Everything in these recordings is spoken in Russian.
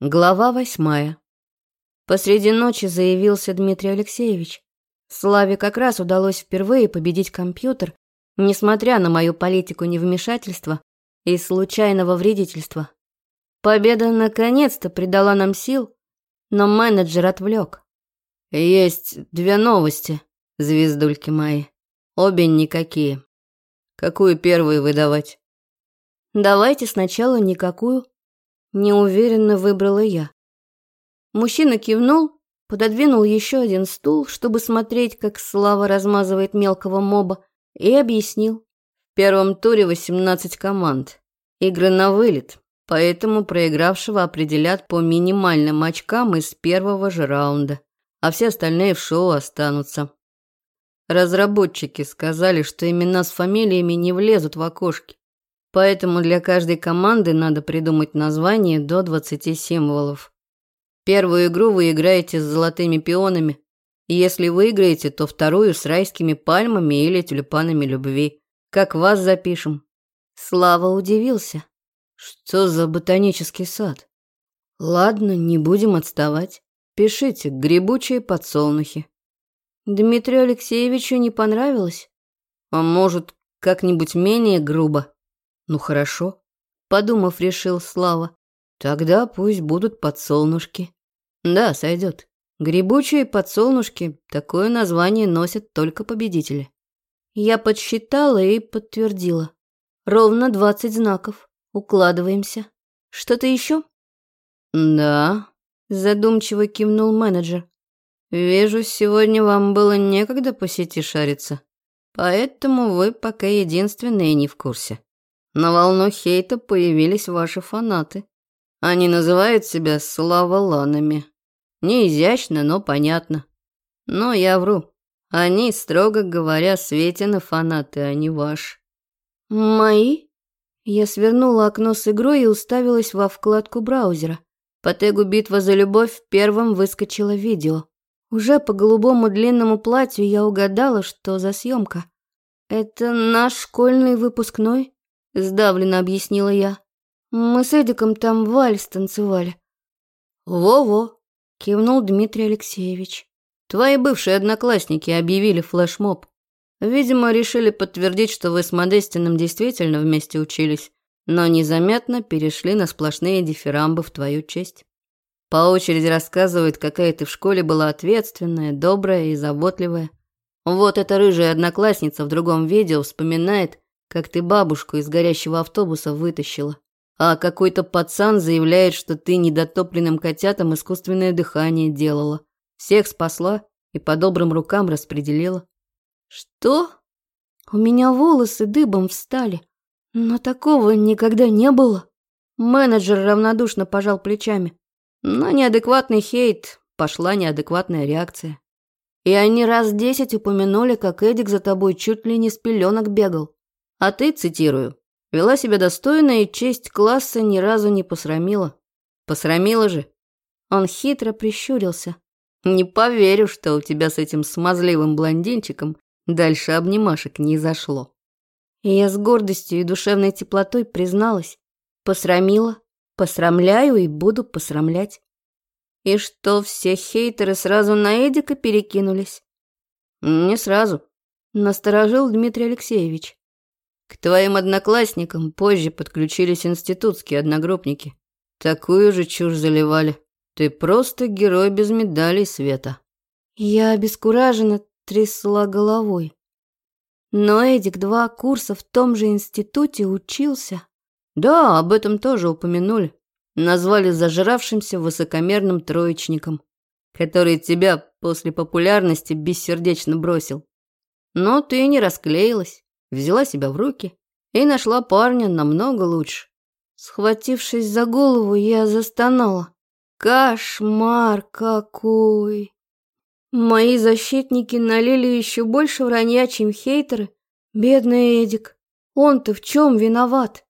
Глава восьмая. Посреди ночи заявился Дмитрий Алексеевич. Славе как раз удалось впервые победить компьютер, несмотря на мою политику невмешательства и случайного вредительства. Победа наконец-то придала нам сил, но менеджер отвлек. «Есть две новости, звездульки мои. Обе никакие. Какую первую выдавать?» «Давайте сначала никакую», неуверенно выбрала я. Мужчина кивнул, пододвинул еще один стул, чтобы смотреть, как Слава размазывает мелкого моба, и объяснил. В первом туре 18 команд. Игры на вылет, поэтому проигравшего определят по минимальным очкам из первого же раунда, а все остальные в шоу останутся. Разработчики сказали, что имена с фамилиями не влезут в окошки. Поэтому для каждой команды надо придумать название до 20 символов. Первую игру вы играете с золотыми пионами. И если выиграете, то вторую с райскими пальмами или тюльпанами любви. Как вас запишем?» Слава удивился. «Что за ботанический сад?» «Ладно, не будем отставать. Пишите «Грибучие подсолнухи». Дмитрию Алексеевичу не понравилось? А может, как-нибудь менее грубо?» Ну хорошо, подумав, решил Слава. Тогда пусть будут подсолнушки. Да, сойдет. Грибучие подсолнушки – такое название носят только победители. Я подсчитала и подтвердила. Ровно двадцать знаков. Укладываемся. Что-то еще? Да, задумчиво кивнул менеджер. Вижу, сегодня вам было некогда посетить сети шариться. Поэтому вы пока единственные не в курсе. На волну хейта появились ваши фанаты. Они называют себя славоланами. Не изящно, но понятно. Но я вру. Они, строго говоря, Светина фанаты, а не ваши. Мои? Я свернула окно с игрой и уставилась во вкладку браузера. По тегу «Битва за любовь» первым выскочило видео. Уже по голубому длинному платью я угадала, что за съемка. Это наш школьный выпускной? сдавленно объяснила я. Мы с Эдиком там вальс танцевали. Во-во, кивнул Дмитрий Алексеевич. Твои бывшие одноклассники объявили флешмоб. Видимо, решили подтвердить, что вы с Модестиным действительно вместе учились, но незаметно перешли на сплошные дифирамбы в твою честь. По очереди рассказывают, какая ты в школе была ответственная, добрая и заботливая. Вот эта рыжая одноклассница в другом видео вспоминает, как ты бабушку из горящего автобуса вытащила. А какой-то пацан заявляет, что ты недотопленным котятам искусственное дыхание делала. Всех спасла и по добрым рукам распределила. Что? У меня волосы дыбом встали. Но такого никогда не было. Менеджер равнодушно пожал плечами. На неадекватный хейт пошла неадекватная реакция. И они раз десять упомянули, как Эдик за тобой чуть ли не с пеленок бегал. А ты, цитирую, вела себя достойно и честь класса ни разу не посрамила. Посрамила же. Он хитро прищурился. Не поверю, что у тебя с этим смазливым блондинчиком дальше обнимашек не зашло. И я с гордостью и душевной теплотой призналась. Посрамила, посрамляю и буду посрамлять. И что все хейтеры сразу на Эдика перекинулись? Не сразу, насторожил Дмитрий Алексеевич. К твоим одноклассникам позже подключились институтские одногруппники. Такую же чушь заливали. Ты просто герой без медалей света. Я обескураженно трясла головой. Но Эдик два курса в том же институте учился. Да, об этом тоже упомянули. Назвали зажравшимся высокомерным троечником, который тебя после популярности бессердечно бросил. Но ты не расклеилась взяла себя в руки и нашла парня намного лучше. Схватившись за голову, я застонала. Кошмар какой! Мои защитники налили еще больше вранья, чем хейтеры. Бедный Эдик, он-то в чем виноват?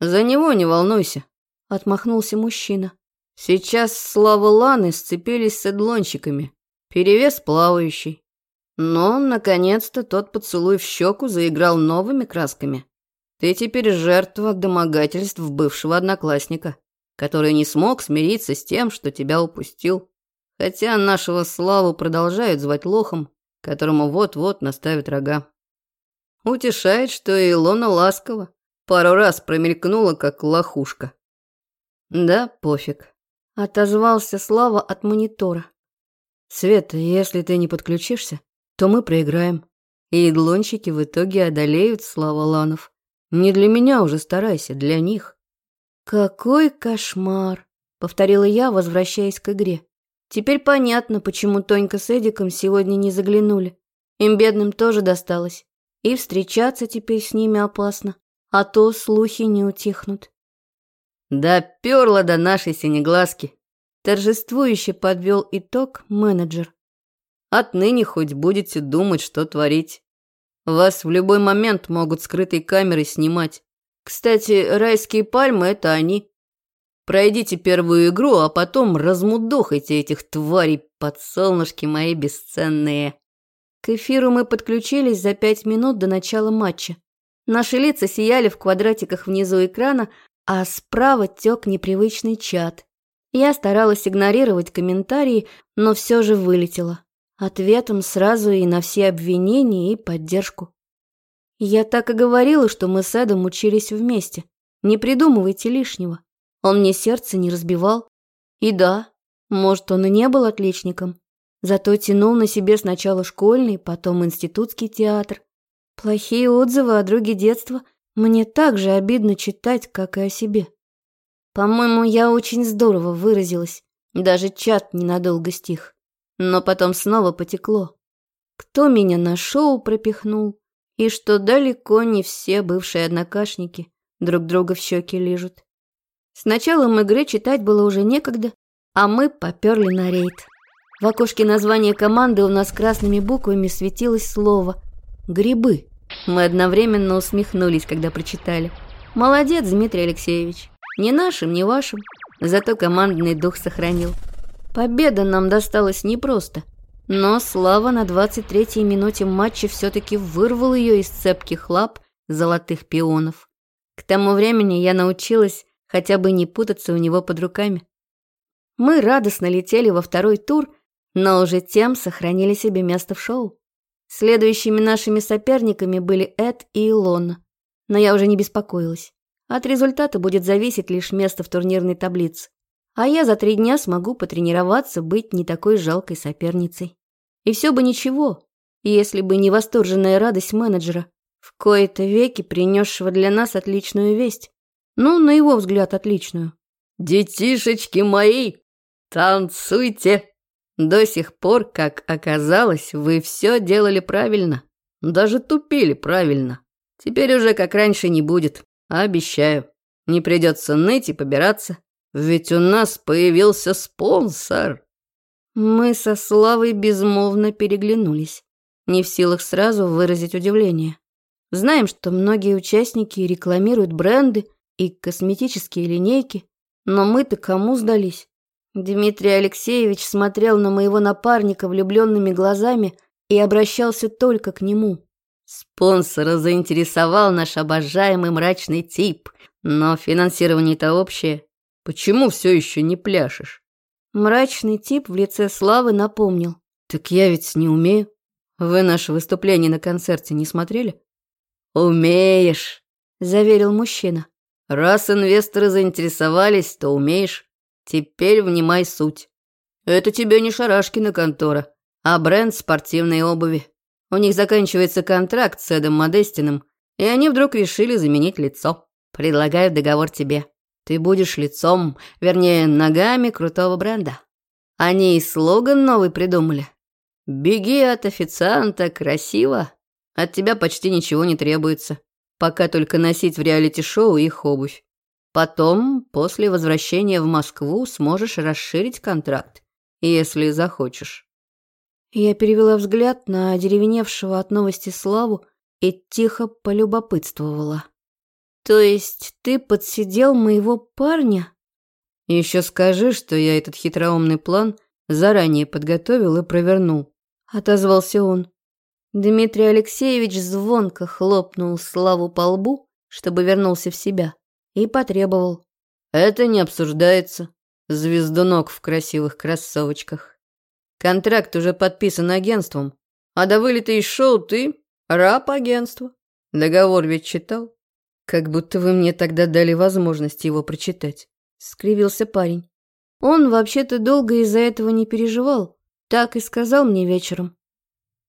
За него не волнуйся, отмахнулся мужчина. Сейчас славы Ланы сцепились с эдлонщиками. Перевес плавающий. Но, наконец-то, тот поцелуй в щеку заиграл новыми красками. Ты теперь жертва домогательств бывшего одноклассника, который не смог смириться с тем, что тебя упустил. Хотя нашего Славу продолжают звать лохом, которому вот-вот наставят рога. Утешает, что и Илона ласкова. Пару раз промелькнула, как лохушка. Да, пофиг. Отозвался Слава от монитора. Света, если ты не подключишься, то мы проиграем. И идлончики в итоге одолеют слава Ланов. Не для меня уже старайся, для них. Какой кошмар, повторила я, возвращаясь к игре. Теперь понятно, почему Тонька с Эдиком сегодня не заглянули. Им бедным тоже досталось. И встречаться теперь с ними опасно, а то слухи не утихнут. Доперла до нашей синеглазки. Торжествующе подвел итог менеджер. Отныне хоть будете думать, что творить. Вас в любой момент могут скрытой камерой снимать. Кстати, райские пальмы — это они. Пройдите первую игру, а потом размудохайте этих тварей, подсолнышки мои бесценные. К эфиру мы подключились за пять минут до начала матча. Наши лица сияли в квадратиках внизу экрана, а справа тек непривычный чат. Я старалась игнорировать комментарии, но все же вылетела ответом сразу и на все обвинения и поддержку. Я так и говорила, что мы с Эдом учились вместе. Не придумывайте лишнего. Он мне сердце не разбивал. И да, может, он и не был отличником. Зато тянул на себе сначала школьный, потом институтский театр. Плохие отзывы о друге детства мне так же обидно читать, как и о себе. По-моему, я очень здорово выразилась. Даже чат ненадолго стих. Но потом снова потекло. Кто меня на шоу пропихнул? И что далеко не все бывшие однокашники друг друга в щеки лижут. Сначала началом игры читать было уже некогда, а мы поперли на рейд. В окошке названия команды у нас красными буквами светилось слово «Грибы». Мы одновременно усмехнулись, когда прочитали. «Молодец, Дмитрий Алексеевич. Ни нашим, ни вашим. Зато командный дух сохранил». Победа нам досталась непросто. Но Слава на 23-й минуте матча все-таки вырвал ее из цепких лап золотых пионов. К тому времени я научилась хотя бы не путаться у него под руками. Мы радостно летели во второй тур, но уже тем сохранили себе место в шоу. Следующими нашими соперниками были Эд и Илона, но я уже не беспокоилась. От результата будет зависеть лишь место в турнирной таблице а я за три дня смогу потренироваться быть не такой жалкой соперницей. И все бы ничего, если бы не восторженная радость менеджера, в кои-то веки принесшего для нас отличную весть. Ну, на его взгляд, отличную. «Детишечки мои, танцуйте!» До сих пор, как оказалось, вы все делали правильно. Даже тупили правильно. Теперь уже как раньше не будет, обещаю. Не придется ныть и побираться. Ведь у нас появился спонсор. Мы со Славой безмолвно переглянулись, не в силах сразу выразить удивление. Знаем, что многие участники рекламируют бренды и косметические линейки, но мы-то кому сдались? Дмитрий Алексеевич смотрел на моего напарника влюбленными глазами и обращался только к нему. Спонсора заинтересовал наш обожаемый мрачный тип, но финансирование-то общее. Почему все еще не пляшешь?» Мрачный тип в лице Славы напомнил. «Так я ведь не умею. Вы наше выступление на концерте не смотрели?» «Умеешь», — заверил мужчина. «Раз инвесторы заинтересовались, то умеешь. Теперь внимай суть. Это тебе не Шарашкина контора, а бренд спортивной обуви. У них заканчивается контракт с Эдом Модестиным, и они вдруг решили заменить лицо. Предлагаю договор тебе. Ты будешь лицом, вернее, ногами крутого бренда. Они и слоган новый придумали. «Беги от официанта, красиво!» От тебя почти ничего не требуется. Пока только носить в реалити-шоу их обувь. Потом, после возвращения в Москву, сможешь расширить контракт, если захочешь. Я перевела взгляд на одеревеневшего от новости Славу и тихо полюбопытствовала. То есть ты подсидел моего парня? Еще скажи, что я этот хитроумный план заранее подготовил и провернул. Отозвался он. Дмитрий Алексеевич звонко хлопнул Славу по лбу, чтобы вернулся в себя, и потребовал. Это не обсуждается. Звездунок в красивых кроссовочках. Контракт уже подписан агентством. А до вылета из шоу ты раб агентства. Договор ведь читал. «Как будто вы мне тогда дали возможность его прочитать», — скривился парень. «Он вообще-то долго из-за этого не переживал, так и сказал мне вечером».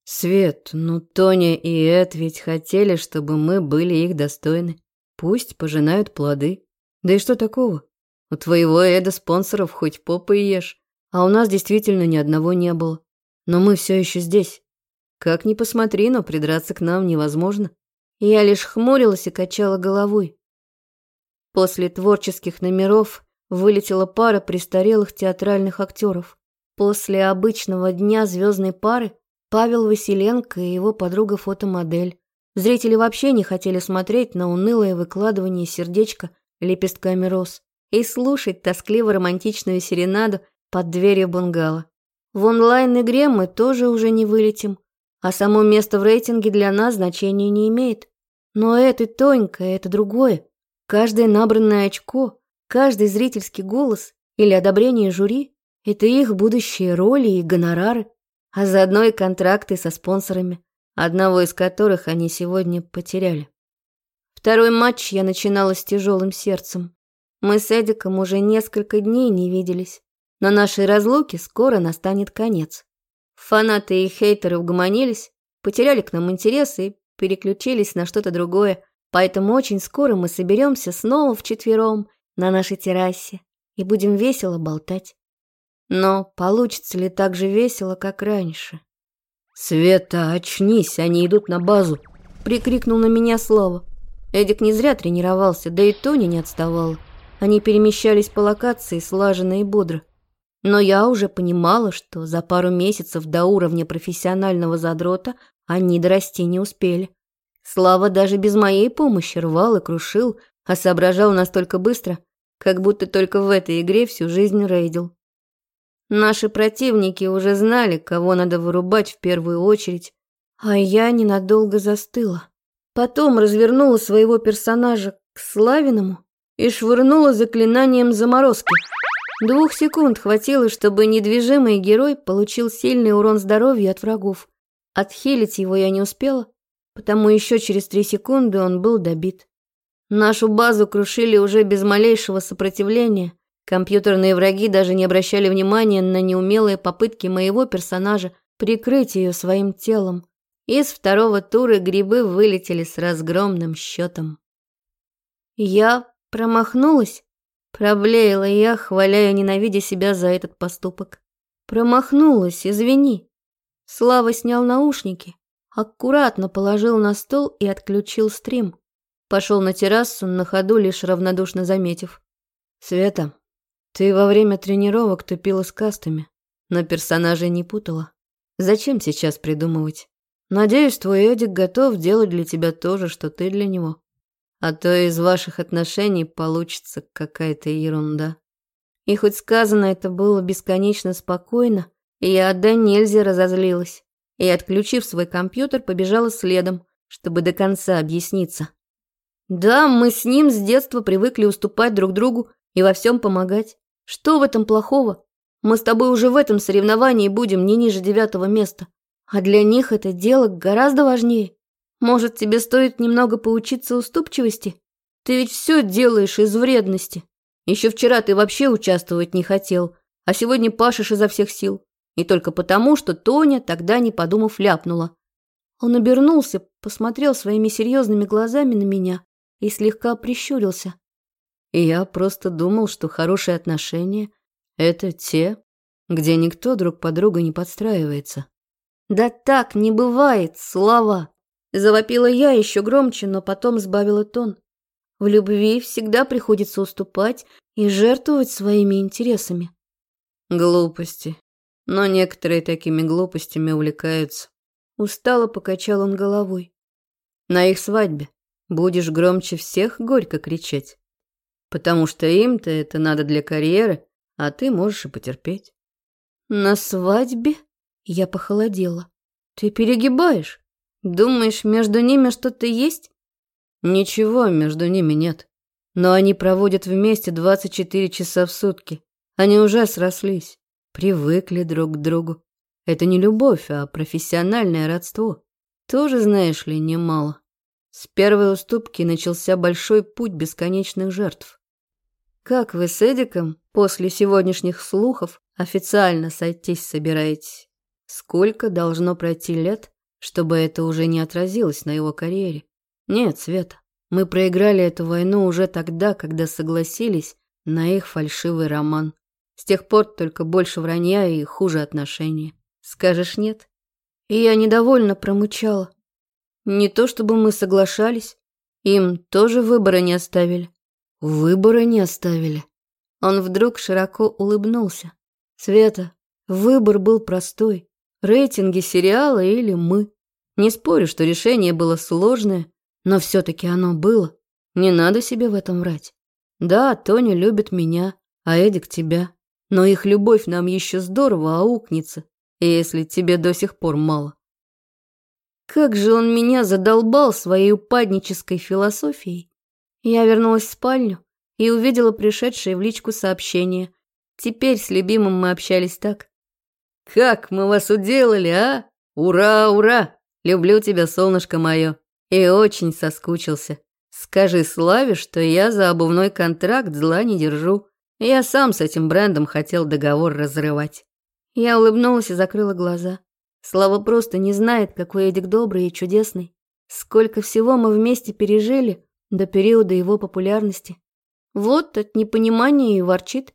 «Свет, ну Тоня и Эд ведь хотели, чтобы мы были их достойны. Пусть пожинают плоды. Да и что такого? У твоего Эда спонсоров хоть попы ешь, а у нас действительно ни одного не было. Но мы все еще здесь. Как ни посмотри, но придраться к нам невозможно». Я лишь хмурилась и качала головой. После творческих номеров вылетела пара престарелых театральных актеров. После обычного дня звездной пары Павел Василенко и его подруга-фотомодель. Зрители вообще не хотели смотреть на унылое выкладывание сердечка лепестками роз и слушать тоскливо-романтичную серенаду под дверью бунгало. В онлайн-игре мы тоже уже не вылетим. А само место в рейтинге для нас значения не имеет. Но это тонько, это другое. Каждое набранное очко, каждый зрительский голос или одобрение жюри – это их будущие роли и гонорары, а заодно и контракты со спонсорами, одного из которых они сегодня потеряли. Второй матч я начинала с тяжелым сердцем. Мы с Эдиком уже несколько дней не виделись, но нашей разлуки скоро настанет конец. Фанаты и хейтеры угомонились, потеряли к нам интерес и переключились на что-то другое, поэтому очень скоро мы соберемся снова вчетвером на нашей террасе и будем весело болтать. Но получится ли так же весело, как раньше? «Света, очнись, они идут на базу!» — прикрикнул на меня Слава. Эдик не зря тренировался, да и Тони не отставал. Они перемещались по локации слаженно и бодро. Но я уже понимала, что за пару месяцев до уровня профессионального задрота они дорасти не успели. Слава даже без моей помощи рвал и крушил, а соображал настолько быстро, как будто только в этой игре всю жизнь рейдил. Наши противники уже знали, кого надо вырубать в первую очередь, а я ненадолго застыла. Потом развернула своего персонажа к Славиному и швырнула заклинанием заморозки – Двух секунд хватило, чтобы недвижимый герой получил сильный урон здоровья от врагов. Отхилить его я не успела, потому еще через три секунды он был добит. Нашу базу крушили уже без малейшего сопротивления. Компьютерные враги даже не обращали внимания на неумелые попытки моего персонажа прикрыть ее своим телом. Из второго тура грибы вылетели с разгромным счетом. Я промахнулась, Проблеяла я, хваляя, ненавидя себя за этот поступок. Промахнулась, извини. Слава снял наушники, аккуратно положил на стол и отключил стрим. Пошел на террасу, на ходу лишь равнодушно заметив. «Света, ты во время тренировок тупила с кастами, но персонажей не путала. Зачем сейчас придумывать? Надеюсь, твой Эдик готов делать для тебя то же, что ты для него а то из ваших отношений получится какая-то ерунда». И хоть сказано это было бесконечно спокойно, я до нельзя разозлилась и, отключив свой компьютер, побежала следом, чтобы до конца объясниться. Да, мы с ним с детства привыкли уступать друг другу и во всем помогать. Что в этом плохого? Мы с тобой уже в этом соревновании будем не ниже девятого места. А для них это дело гораздо важнее. Может, тебе стоит немного поучиться уступчивости? Ты ведь все делаешь из вредности. Еще вчера ты вообще участвовать не хотел, а сегодня пашешь изо всех сил. И только потому, что Тоня тогда, не подумав, ляпнула. Он обернулся, посмотрел своими серьезными глазами на меня и слегка прищурился. И я просто думал, что хорошие отношения — это те, где никто друг под друга не подстраивается. Да так не бывает, слова. Завопила я еще громче, но потом сбавила тон. В любви всегда приходится уступать и жертвовать своими интересами. Глупости. Но некоторые такими глупостями увлекаются. Устало покачал он головой. На их свадьбе будешь громче всех горько кричать. Потому что им-то это надо для карьеры, а ты можешь и потерпеть. На свадьбе я похолодела. Ты перегибаешь. Думаешь, между ними что-то есть? Ничего между ними нет. Но они проводят вместе 24 часа в сутки. Они уже срослись, привыкли друг к другу. Это не любовь, а профессиональное родство. Тоже, знаешь ли, немало. С первой уступки начался большой путь бесконечных жертв. Как вы с Эдиком после сегодняшних слухов официально сойтись собираетесь? Сколько должно пройти лет, чтобы это уже не отразилось на его карьере. Нет, Света, мы проиграли эту войну уже тогда, когда согласились на их фальшивый роман. С тех пор только больше вранья и хуже отношения. Скажешь нет? И я недовольно промычала. Не то чтобы мы соглашались, им тоже выбора не оставили. Выбора не оставили. Он вдруг широко улыбнулся. Света, выбор был простой. Рейтинги сериала или мы. Не спорю, что решение было сложное, но все-таки оно было. Не надо себе в этом врать. Да, Тоня любит меня, а Эдик тебя. Но их любовь нам еще здорово аукнется, если тебе до сих пор мало. Как же он меня задолбал своей упаднической философией. Я вернулась в спальню и увидела пришедшее в личку сообщение. Теперь с любимым мы общались так. «Как мы вас уделали, а? Ура, ура!» Люблю тебя, солнышко мое, и очень соскучился. Скажи Славе, что я за обувной контракт зла не держу. Я сам с этим брендом хотел договор разрывать». Я улыбнулась и закрыла глаза. Слава просто не знает, какой Эдик добрый и чудесный. Сколько всего мы вместе пережили до периода его популярности. Вот от непонимания и ворчит.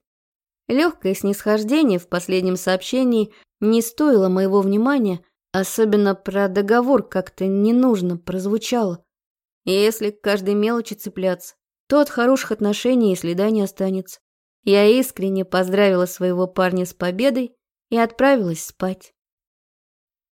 Легкое снисхождение в последнем сообщении не стоило моего внимания, Особенно про договор как-то ненужно прозвучало. Если к каждой мелочи цепляться, то от хороших отношений и следа не останется. Я искренне поздравила своего парня с победой и отправилась спать.